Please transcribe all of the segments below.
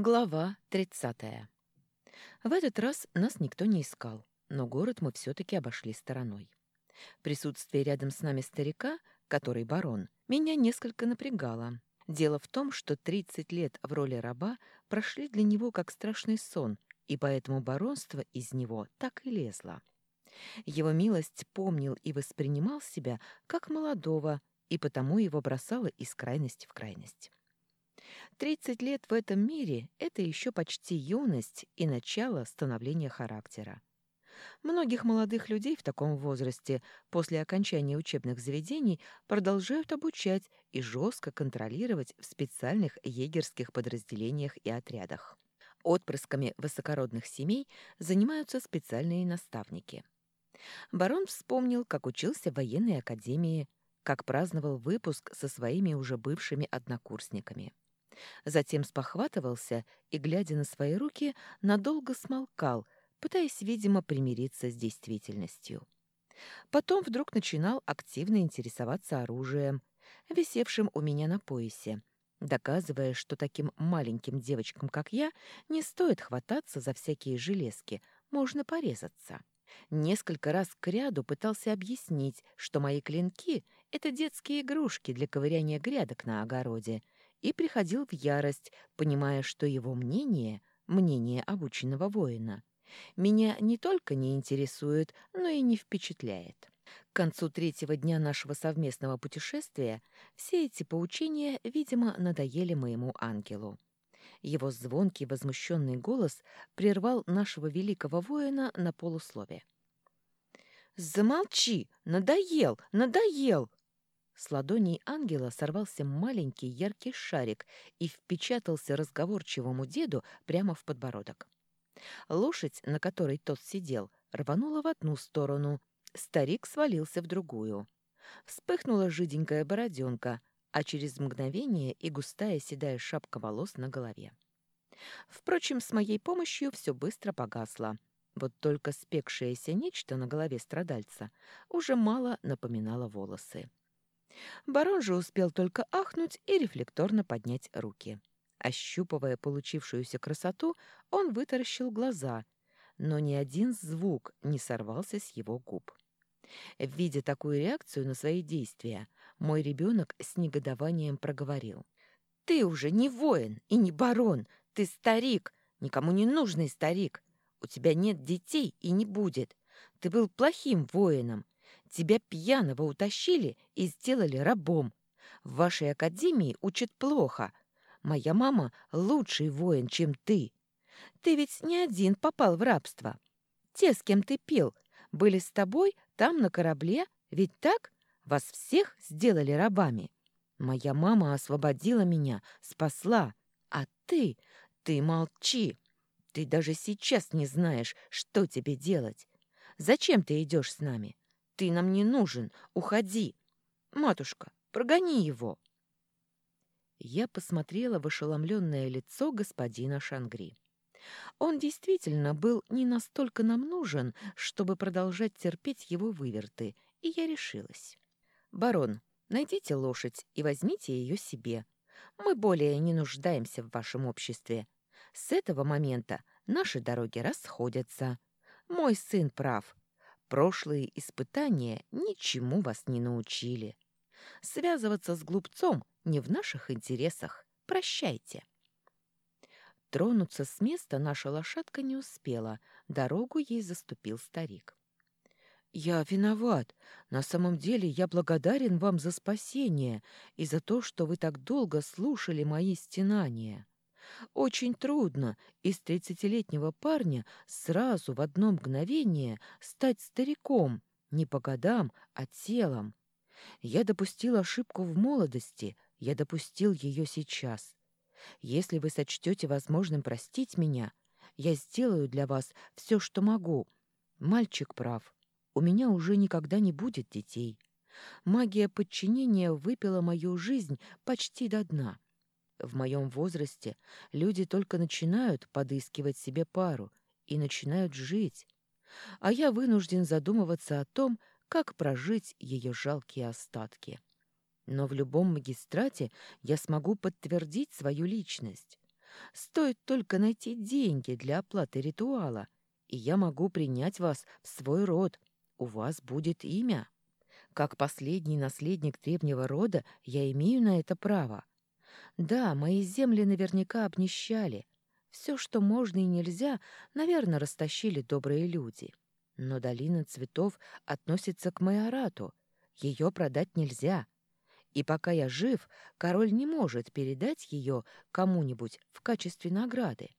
Глава 30. В этот раз нас никто не искал, но город мы все-таки обошли стороной. Присутствие рядом с нами старика, который барон, меня несколько напрягало. Дело в том, что 30 лет в роли раба прошли для него как страшный сон, и поэтому баронство из него так и лезло. Его милость помнил и воспринимал себя как молодого, и потому его бросало из крайности в крайность. Тридцать лет в этом мире — это еще почти юность и начало становления характера. Многих молодых людей в таком возрасте после окончания учебных заведений продолжают обучать и жестко контролировать в специальных егерских подразделениях и отрядах. Отпрысками высокородных семей занимаются специальные наставники. Барон вспомнил, как учился в военной академии, как праздновал выпуск со своими уже бывшими однокурсниками. Затем спохватывался и, глядя на свои руки, надолго смолкал, пытаясь, видимо, примириться с действительностью. Потом вдруг начинал активно интересоваться оружием, висевшим у меня на поясе, доказывая, что таким маленьким девочкам, как я, не стоит хвататься за всякие железки, можно порезаться. Несколько раз к ряду пытался объяснить, что мои клинки — это детские игрушки для ковыряния грядок на огороде — и приходил в ярость, понимая, что его мнение, мнение обученного воина, меня не только не интересует, но и не впечатляет. К концу третьего дня нашего совместного путешествия все эти поучения, видимо, надоели моему ангелу. Его звонкий возмущенный голос прервал нашего великого воина на полуслове. «Замолчи! Надоел! Надоел!» С ладоней ангела сорвался маленький яркий шарик и впечатался разговорчивому деду прямо в подбородок. Лошадь, на которой тот сидел, рванула в одну сторону, старик свалился в другую. Вспыхнула жиденькая бороденка, а через мгновение и густая седая шапка волос на голове. Впрочем, с моей помощью все быстро погасло. Вот только спекшееся нечто на голове страдальца уже мало напоминало волосы. Барон же успел только ахнуть и рефлекторно поднять руки. Ощупывая получившуюся красоту, он вытаращил глаза, но ни один звук не сорвался с его губ. Видя такую реакцию на свои действия, мой ребенок с негодованием проговорил. «Ты уже не воин и не барон, ты старик, никому не нужный старик. У тебя нет детей и не будет. Ты был плохим воином, Тебя пьяного утащили и сделали рабом. В вашей академии учат плохо. Моя мама лучший воин, чем ты. Ты ведь не один попал в рабство. Те, с кем ты пил, были с тобой там на корабле, ведь так? Вас всех сделали рабами. Моя мама освободила меня, спасла. А ты, ты молчи. Ты даже сейчас не знаешь, что тебе делать. Зачем ты идешь с нами? Ты нам не нужен. Уходи. Матушка, прогони его. Я посмотрела в ошеломленное лицо господина Шангри. Он действительно был не настолько нам нужен, чтобы продолжать терпеть его выверты, и я решилась. «Барон, найдите лошадь и возьмите ее себе. Мы более не нуждаемся в вашем обществе. С этого момента наши дороги расходятся. Мой сын прав. Прошлые испытания ничему вас не научили. Связываться с глупцом не в наших интересах. Прощайте. Тронуться с места наша лошадка не успела. Дорогу ей заступил старик. «Я виноват. На самом деле я благодарен вам за спасение и за то, что вы так долго слушали мои стенания. Очень трудно из тридцатилетнего парня сразу в одно мгновение стать стариком, не по годам, а телом. Я допустил ошибку в молодости, я допустил ее сейчас. Если вы сочтете возможным простить меня, я сделаю для вас все, что могу. Мальчик прав. У меня уже никогда не будет детей. Магия подчинения выпила мою жизнь почти до дна. В моем возрасте люди только начинают подыскивать себе пару и начинают жить, а я вынужден задумываться о том, как прожить ее жалкие остатки. Но в любом магистрате я смогу подтвердить свою личность. Стоит только найти деньги для оплаты ритуала, и я могу принять вас в свой род. У вас будет имя. Как последний наследник древнего рода я имею на это право. Да, мои земли наверняка обнищали. Все, что можно и нельзя, наверное, растащили добрые люди. Но долина цветов относится к майорату. Ее продать нельзя. И пока я жив, король не может передать ее кому-нибудь в качестве награды.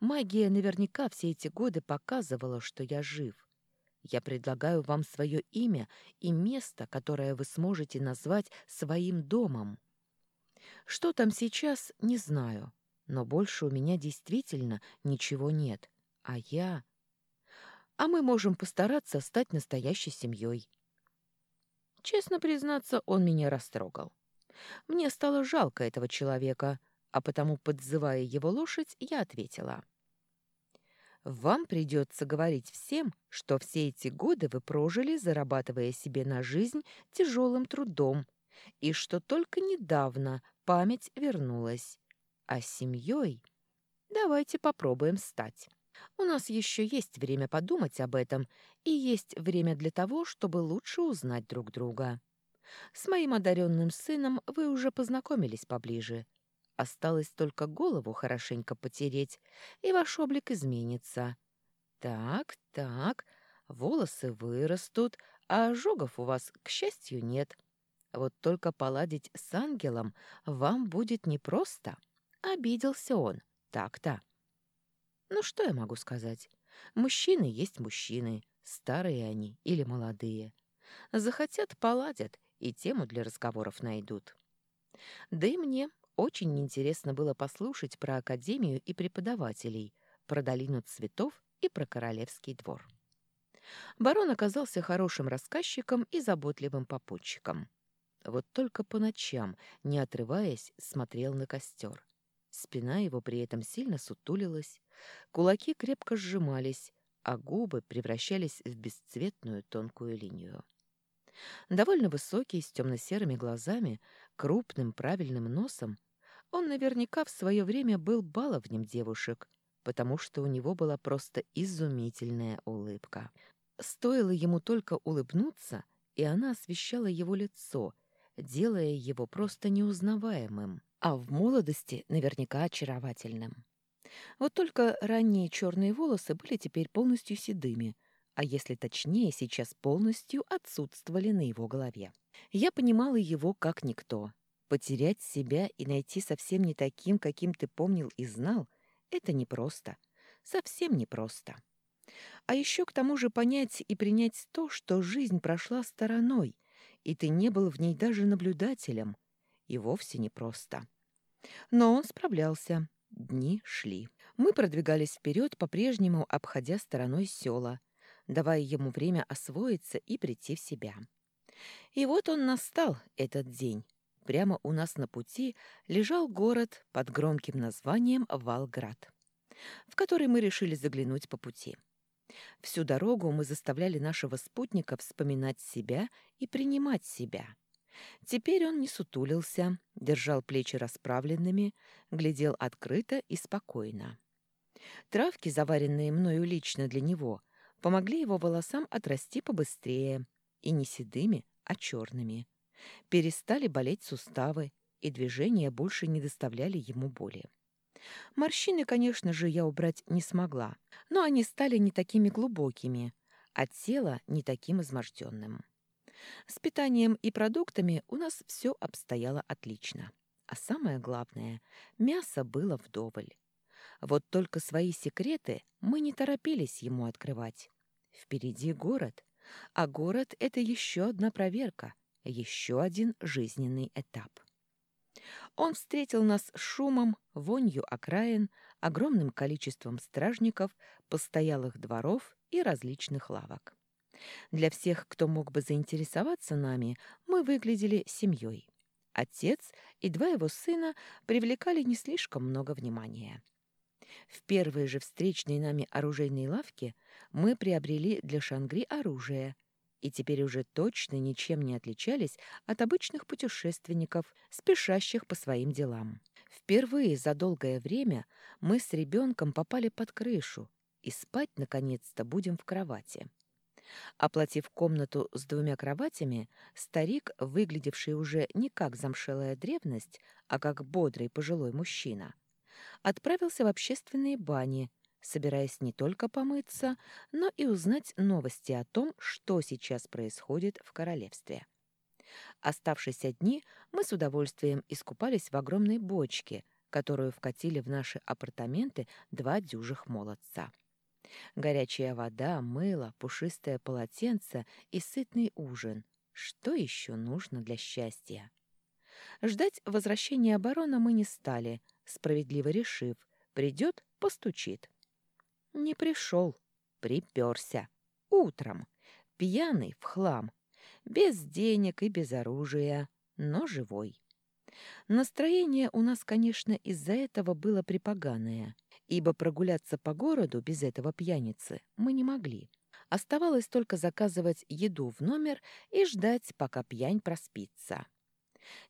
Магия наверняка все эти годы показывала, что я жив. Я предлагаю вам свое имя и место, которое вы сможете назвать своим домом. Что там сейчас, не знаю, но больше у меня действительно ничего нет. А я... А мы можем постараться стать настоящей семьей. Честно признаться, он меня растрогал. Мне стало жалко этого человека, а потому, подзывая его лошадь, я ответила. «Вам придется говорить всем, что все эти годы вы прожили, зарабатывая себе на жизнь тяжелым трудом, и что только недавно память вернулась. А семьей давайте попробуем стать». У нас еще есть время подумать об этом, и есть время для того, чтобы лучше узнать друг друга. С моим одаренным сыном вы уже познакомились поближе. Осталось только голову хорошенько потереть, и ваш облик изменится. Так, так, волосы вырастут, а ожогов у вас, к счастью, нет. Вот только поладить с ангелом вам будет непросто. Обиделся он, так-то. Ну, что я могу сказать? Мужчины есть мужчины, старые они или молодые. Захотят — поладят и тему для разговоров найдут. Да и мне очень интересно было послушать про академию и преподавателей, про долину цветов и про королевский двор. Барон оказался хорошим рассказчиком и заботливым попутчиком. Вот только по ночам, не отрываясь, смотрел на костер. Спина его при этом сильно сутулилась, кулаки крепко сжимались, а губы превращались в бесцветную тонкую линию. Довольно высокий, с темно-серыми глазами, крупным правильным носом, он наверняка в свое время был баловнем девушек, потому что у него была просто изумительная улыбка. Стоило ему только улыбнуться, и она освещала его лицо, делая его просто неузнаваемым а в молодости наверняка очаровательным. Вот только ранние черные волосы были теперь полностью седыми, а если точнее, сейчас полностью отсутствовали на его голове. Я понимала его как никто. Потерять себя и найти совсем не таким, каким ты помнил и знал, это непросто. Совсем непросто. А еще к тому же понять и принять то, что жизнь прошла стороной, и ты не был в ней даже наблюдателем — и вовсе непросто. Но он справлялся. Дни шли. Мы продвигались вперед, по-прежнему обходя стороной села, давая ему время освоиться и прийти в себя. И вот он настал, этот день. Прямо у нас на пути лежал город под громким названием Валград, в который мы решили заглянуть по пути. Всю дорогу мы заставляли нашего спутника вспоминать себя и принимать себя — Теперь он не сутулился, держал плечи расправленными, глядел открыто и спокойно. Травки, заваренные мною лично для него, помогли его волосам отрасти побыстрее, и не седыми, а черными. Перестали болеть суставы, и движения больше не доставляли ему боли. Морщины, конечно же, я убрать не смогла, но они стали не такими глубокими, а тело не таким изможденным. С питанием и продуктами у нас все обстояло отлично. А самое главное, мясо было вдоволь. Вот только свои секреты мы не торопились ему открывать. Впереди город, а город — это еще одна проверка, еще один жизненный этап. Он встретил нас шумом, вонью окраин, огромным количеством стражников, постоялых дворов и различных лавок. Для всех, кто мог бы заинтересоваться нами, мы выглядели семьей. Отец и два его сына привлекали не слишком много внимания. В первой же встречной нами оружейной лавке мы приобрели для Шангри оружие и теперь уже точно ничем не отличались от обычных путешественников, спешащих по своим делам. Впервые за долгое время мы с ребенком попали под крышу, и спать, наконец-то, будем в кровати. Оплатив комнату с двумя кроватями, старик, выглядевший уже не как замшелая древность, а как бодрый пожилой мужчина, отправился в общественные бани, собираясь не только помыться, но и узнать новости о том, что сейчас происходит в королевстве. Оставшись одни, мы с удовольствием искупались в огромной бочке, которую вкатили в наши апартаменты два дюжих молодца. Горячая вода, мыло, пушистое полотенце и сытный ужин. Что еще нужно для счастья? Ждать возвращения барона мы не стали, справедливо решив, придет — постучит. Не пришел, приперся. Утром, пьяный в хлам, без денег и без оружия, но живой. Настроение у нас, конечно, из-за этого было припоганое, ибо прогуляться по городу без этого пьяницы мы не могли. Оставалось только заказывать еду в номер и ждать, пока пьянь проспится.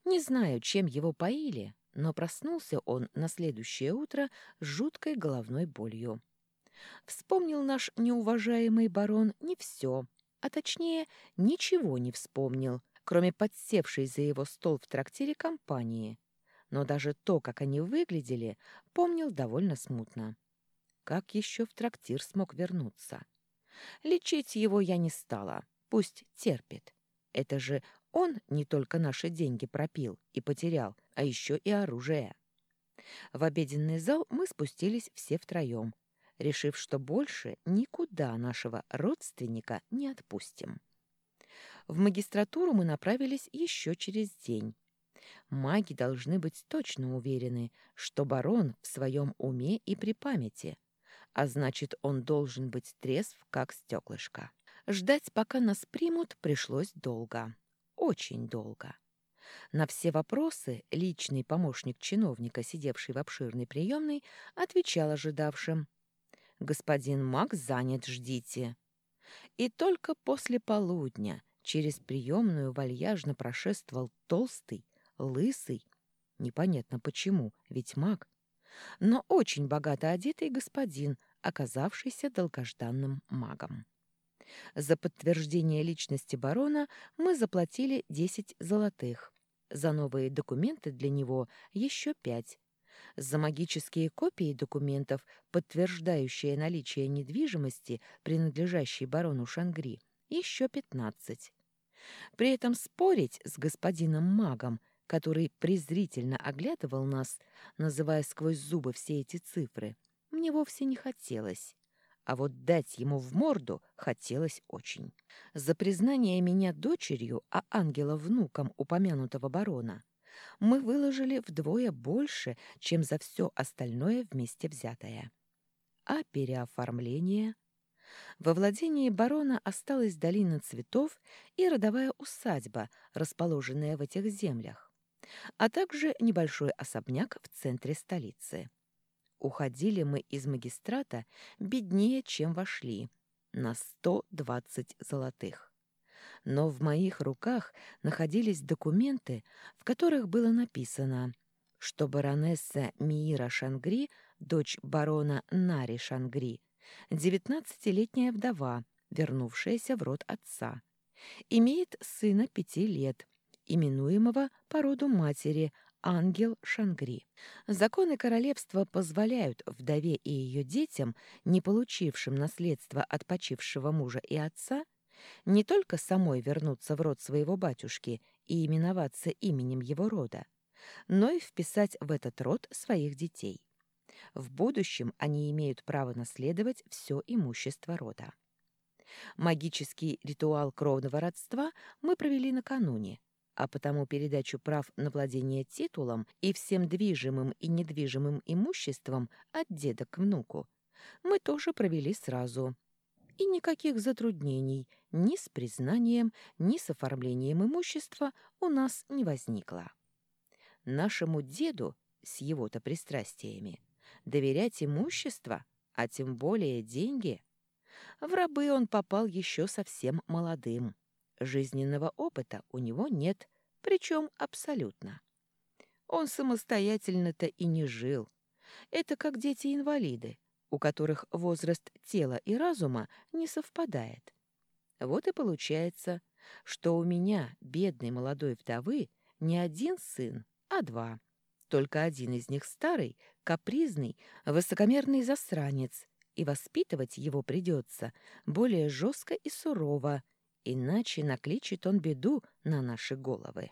Не знаю, чем его поили, но проснулся он на следующее утро с жуткой головной болью. Вспомнил наш неуважаемый барон не все, а точнее ничего не вспомнил, кроме подсевшей за его стол в трактире компании. Но даже то, как они выглядели, помнил довольно смутно. Как еще в трактир смог вернуться? Лечить его я не стала, пусть терпит. Это же он не только наши деньги пропил и потерял, а еще и оружие. В обеденный зал мы спустились все втроем, решив, что больше никуда нашего родственника не отпустим. В магистратуру мы направились еще через день. Маги должны быть точно уверены, что барон в своем уме и при памяти, а значит, он должен быть трезв, как стеклышко. Ждать, пока нас примут, пришлось долго. Очень долго. На все вопросы личный помощник чиновника, сидевший в обширной приемной, отвечал ожидавшим. «Господин Мак занят, ждите». И только после полудня через приемную вальяжно прошествовал толстый, лысый, непонятно почему, ведь маг, но очень богато одетый господин, оказавшийся долгожданным магом. За подтверждение личности барона мы заплатили 10 золотых, за новые документы для него еще пять, за магические копии документов, подтверждающие наличие недвижимости, принадлежащей барону Шангри, еще пятнадцать. При этом спорить с господином магом, который презрительно оглядывал нас, называя сквозь зубы все эти цифры, мне вовсе не хотелось. А вот дать ему в морду хотелось очень. За признание меня дочерью, а ангела внуком упомянутого барона, мы выложили вдвое больше, чем за все остальное вместе взятое. А переоформление... Во владении барона осталась долина цветов и родовая усадьба, расположенная в этих землях, а также небольшой особняк в центре столицы. Уходили мы из магистрата беднее, чем вошли, на 120 золотых. Но в моих руках находились документы, в которых было написано, что баронесса Миира Шангри, дочь барона Нари Шангри, девятнадцатилетняя вдова, вернувшаяся в род отца, имеет сына пяти лет, именуемого по роду матери ангел Шангри. Законы королевства позволяют вдове и ее детям, не получившим наследство от почившего мужа и отца, не только самой вернуться в род своего батюшки и именоваться именем его рода, но и вписать в этот род своих детей. В будущем они имеют право наследовать все имущество рода. Магический ритуал кровного родства мы провели накануне, а потому передачу прав на владение титулом и всем движимым и недвижимым имуществом от деда к внуку мы тоже провели сразу. И никаких затруднений ни с признанием, ни с оформлением имущества у нас не возникло. Нашему деду с его-то пристрастиями доверять имущество, а тем более деньги, в рабы он попал еще совсем молодым. Жизненного опыта у него нет, причем абсолютно. Он самостоятельно-то и не жил. Это как дети-инвалиды, у которых возраст тела и разума не совпадает. Вот и получается, что у меня, бедной молодой вдовы, не один сын, а два. Только один из них старый, капризный, высокомерный засранец, и воспитывать его придется более жестко и сурово, иначе накличет он беду на наши головы.